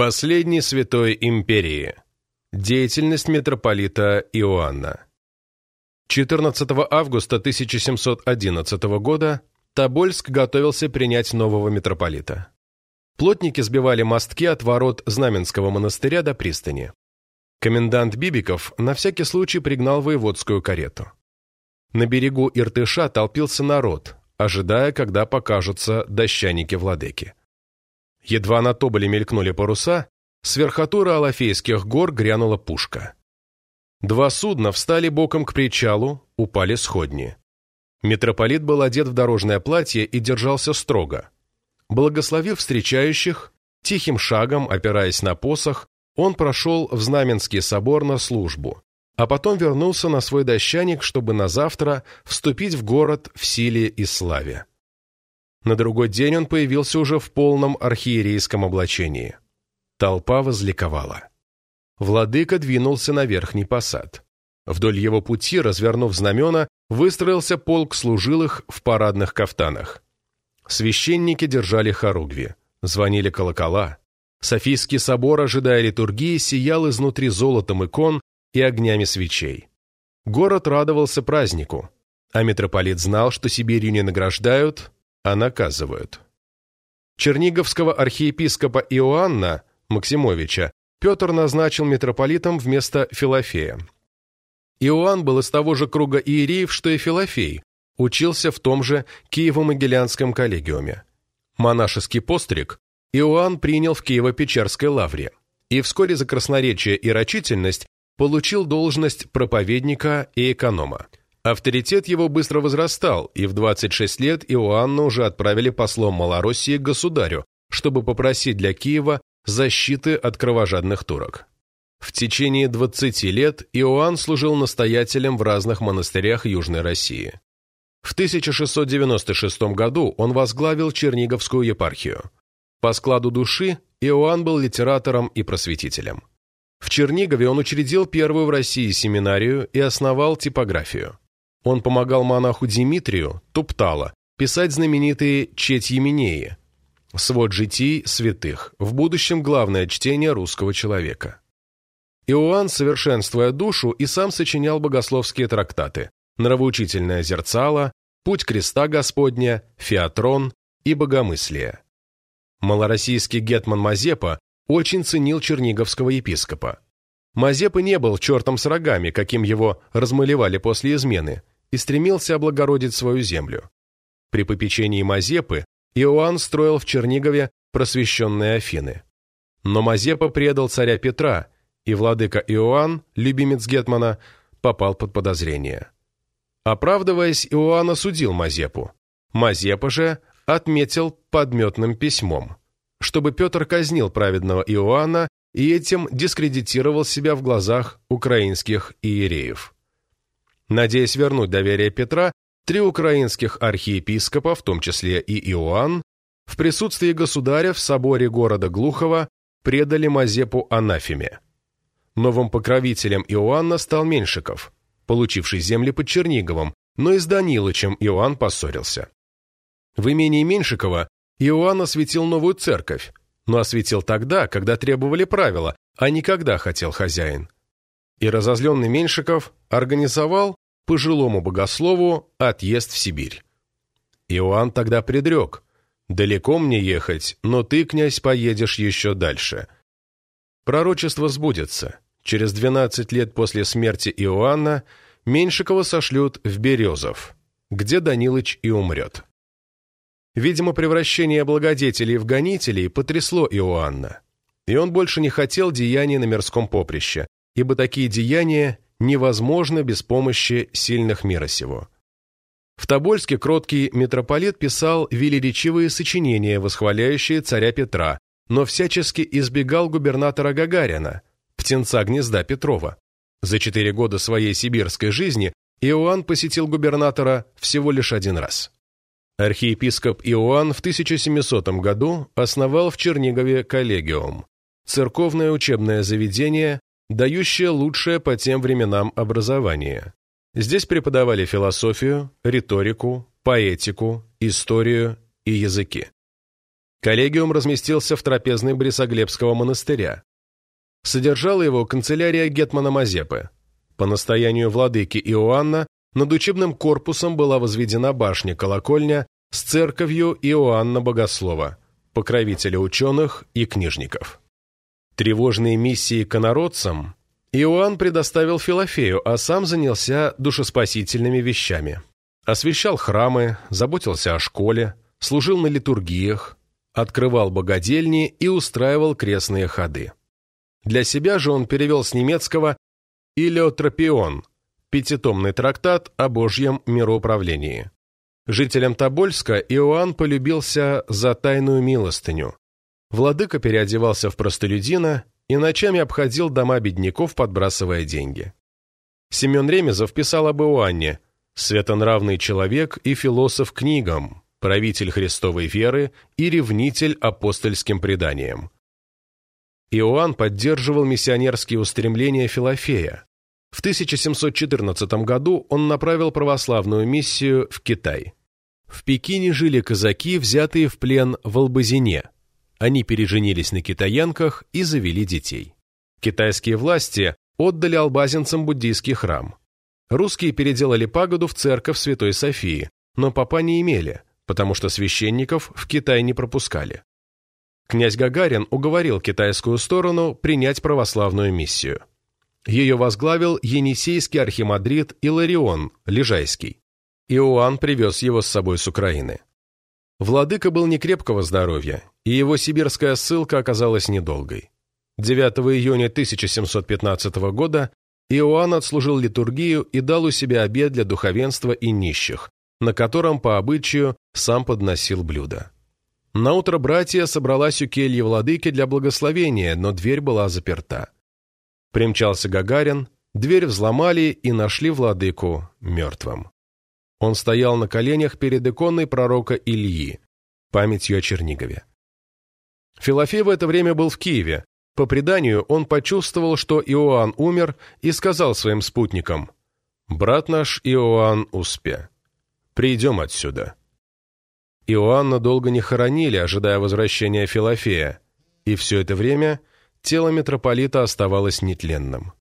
Последний святой империи. Деятельность митрополита Иоанна. 14 августа 1711 года Тобольск готовился принять нового митрополита. Плотники сбивали мостки от ворот Знаменского монастыря до пристани. Комендант Бибиков на всякий случай пригнал воеводскую карету. На берегу Иртыша толпился народ, ожидая, когда покажутся дощаники-владыки. Едва на тоболе мелькнули паруса, с верхотура Алафейских гор грянула пушка. Два судна встали боком к причалу, упали сходни. Митрополит был одет в дорожное платье и держался строго. Благословив встречающих, тихим шагом, опираясь на посох, он прошел в Знаменский собор на службу, а потом вернулся на свой дощаник, чтобы на завтра вступить в город в силе и славе. На другой день он появился уже в полном архиерейском облачении. Толпа возликовала. Владыка двинулся на верхний посад. Вдоль его пути, развернув знамена, выстроился полк служилых в парадных кафтанах. Священники держали хоругви, звонили колокола. Софийский собор, ожидая литургии, сиял изнутри золотом икон и огнями свечей. Город радовался празднику, а митрополит знал, что Сибирью не награждают, а наказывают. Черниговского архиепископа Иоанна Максимовича Петр назначил митрополитом вместо Филофея. Иоанн был из того же круга иереев, что и Филофей, учился в том же Киево-Могилянском коллегиуме. Монашеский постриг Иоанн принял в Киево-Печерской лавре и вскоре за красноречие и рачительность получил должность проповедника и эконома. Авторитет его быстро возрастал, и в 26 лет Иоанна уже отправили послом Малороссии к государю, чтобы попросить для Киева защиты от кровожадных турок. В течение 20 лет Иоанн служил настоятелем в разных монастырях Южной России. В 1696 году он возглавил Черниговскую епархию. По складу души Иоанн был литератором и просветителем. В Чернигове он учредил первую в России семинарию и основал типографию. Он помогал монаху Димитрию, Туптала, писать знаменитые «Четьеменеи», свод житий святых, в будущем главное чтение русского человека. Иоанн, совершенствуя душу, и сам сочинял богословские трактаты «Нравоучительное зерцало», «Путь креста Господня», «Феатрон» и «Богомыслие». Малороссийский гетман Мазепа очень ценил черниговского епископа. Мазепа не был чертом с рогами, каким его размалевали после измены, и стремился облагородить свою землю. При попечении Мазепы Иоанн строил в Чернигове просвещенные Афины. Но Мазепа предал царя Петра, и владыка Иоанн, любимец Гетмана, попал под подозрение. Оправдываясь, Иоанн осудил Мазепу. Мазепа же отметил подметным письмом, чтобы Петр казнил праведного Иоанна и этим дискредитировал себя в глазах украинских иереев. Надеясь вернуть доверие Петра, три украинских архиепископа, в том числе и Иоанн, в присутствии государя в соборе города Глухова предали Мазепу анафеме. Новым покровителем Иоанна стал Меньшиков, получивший земли под Черниговом, но и с Данилычем Иоанн поссорился. В имении Меньшикова Иоанн осветил новую церковь, но осветил тогда, когда требовали правила, а не когда хотел хозяин. И разозленный Меньшиков организовал пожилому богослову отъезд в Сибирь. Иоанн тогда предрек, «Далеко мне ехать, но ты, князь, поедешь еще дальше». Пророчество сбудется. Через 12 лет после смерти Иоанна Меньшикова сошлют в Березов, где Данилыч и умрет. Видимо, превращение благодетелей в гонителей потрясло Иоанна, и он больше не хотел деяний на мирском поприще, ибо такие деяния невозможно без помощи сильных мира сего. В Тобольске кроткий митрополит писал велеречивые сочинения, восхваляющие царя Петра, но всячески избегал губернатора Гагарина, птенца гнезда Петрова. За четыре года своей сибирской жизни Иоанн посетил губернатора всего лишь один раз. Архиепископ Иоанн в 1700 году основал в Чернигове коллегиум, церковное учебное заведение, дающее лучшее по тем временам образование. Здесь преподавали философию, риторику, поэтику, историю и языки. Коллегиум разместился в трапезной Борисоглебского монастыря. Содержала его канцелярия Гетмана Мазепы. По настоянию владыки Иоанна над учебным корпусом была возведена башня-колокольня с церковью Иоанна Богослова, покровителя ученых и книжников. Тревожные миссии к инородцам Иоанн предоставил Филофею, а сам занялся душеспасительными вещами. Освещал храмы, заботился о школе, служил на литургиях, открывал богадельни и устраивал крестные ходы. Для себя же он перевел с немецкого «Илиотропион» – пятитомный трактат о Божьем мироуправлении. Жителям Тобольска Иоанн полюбился за тайную милостыню. Владыка переодевался в простолюдина и ночами обходил дома бедняков, подбрасывая деньги. Семен Ремезов писал об Иоанне «Светонравный человек и философ книгам, правитель Христовой веры и ревнитель апостольским преданиям». Иоанн поддерживал миссионерские устремления Филофея. В 1714 году он направил православную миссию в Китай. В Пекине жили казаки, взятые в плен в Албазине. Они переженились на китаянках и завели детей. Китайские власти отдали албазинцам буддийский храм. Русские переделали пагоду в церковь Святой Софии, но папа не имели, потому что священников в Китай не пропускали князь Гагарин уговорил китайскую сторону принять православную миссию. Ее возглавил енисейский архимандрит Иларион Лежайский. Иоанн привез его с собой с Украины. Владыка был некрепкого здоровья, и его сибирская ссылка оказалась недолгой. 9 июня 1715 года Иоанн отслужил литургию и дал у себя обед для духовенства и нищих, на котором по обычаю сам подносил блюда. Наутро братья собралась у кельи владыки для благословения, но дверь была заперта. Примчался Гагарин, дверь взломали и нашли владыку мертвым. Он стоял на коленях перед иконой пророка Ильи, памятью о Чернигове. Филофей в это время был в Киеве. По преданию, он почувствовал, что Иоанн умер, и сказал своим спутникам, «Брат наш Иоанн Успе, придем отсюда». Иоанна долго не хоронили, ожидая возвращения Филофея, и все это время тело митрополита оставалось нетленным.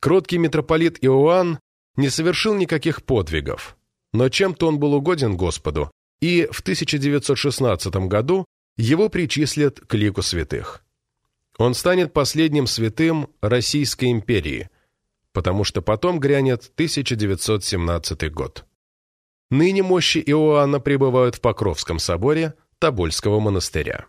Кроткий митрополит Иоанн не совершил никаких подвигов, но чем-то он был угоден Господу, и в 1916 году его причислят к лику святых. Он станет последним святым Российской империи, потому что потом грянет 1917 год. Ныне мощи Иоанна пребывают в Покровском соборе Тобольского монастыря.